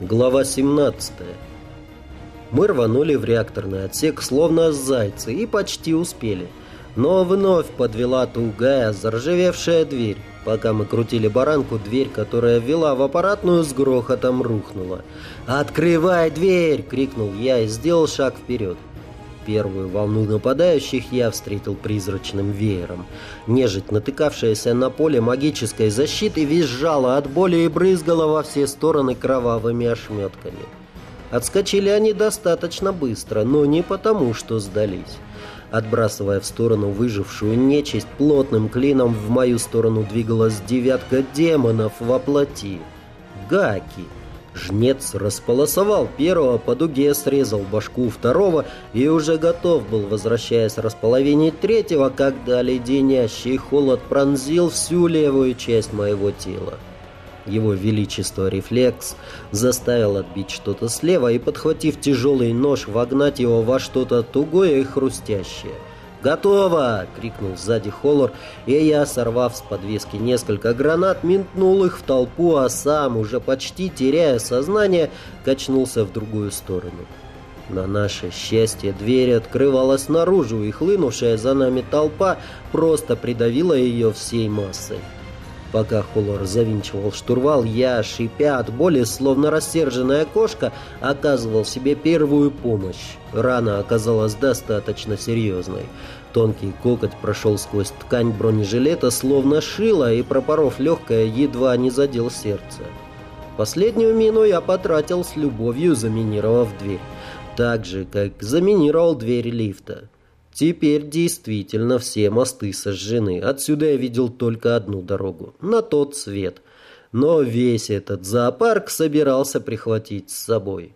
Глава 17. Мы рванули в реакторный отсек, словно зайцы, и почти успели. Но вновь подвела тугая, заржавевшая дверь. Пока мы крутили баранку, дверь, которая вела в аппаратную, с грохотом рухнула. «Открывай дверь!» — крикнул я и сделал шаг вперед. Первую волну нападающих я встретил призрачным веером. Нежить, натыкавшаяся на поле магической защиты, визжала от боли и брызгала во все стороны кровавыми ошметками. Отскочили они достаточно быстро, но не потому, что сдались. Отбрасывая в сторону выжившую нечисть, плотным клином в мою сторону двигалась девятка демонов во плоти. Гаки. Жнец располосовал первого, по дуге срезал башку второго и уже готов был, возвращаясь располовинить третьего, когда леденящий холод пронзил всю левую часть моего тела. Его величество рефлекс заставил отбить что-то слева и, подхватив тяжелый нож, вогнать его во что-то тугое и хрустящее – «Готово!» — крикнул сзади Холлор, и я, сорвав с подвески несколько гранат, ментнул их в толпу, а сам, уже почти теряя сознание, качнулся в другую сторону. На наше счастье дверь открывалась наружу, и хлынувшая за нами толпа просто придавила ее всей массой. Пока Холлор завинчивал штурвал, я, шипя от боли, словно рассерженная кошка, оказывал себе первую помощь. Рана оказалась достаточно серьезной. Тонкий кокоть прошел сквозь ткань бронежилета, словно шило, и, пропоров легкое, едва не задел сердце. Последнюю мину я потратил с любовью, заминировав дверь. Так же, как заминировал дверь лифта. Теперь действительно все мосты сожжены. Отсюда я видел только одну дорогу. На тот свет. Но весь этот зоопарк собирался прихватить с собой.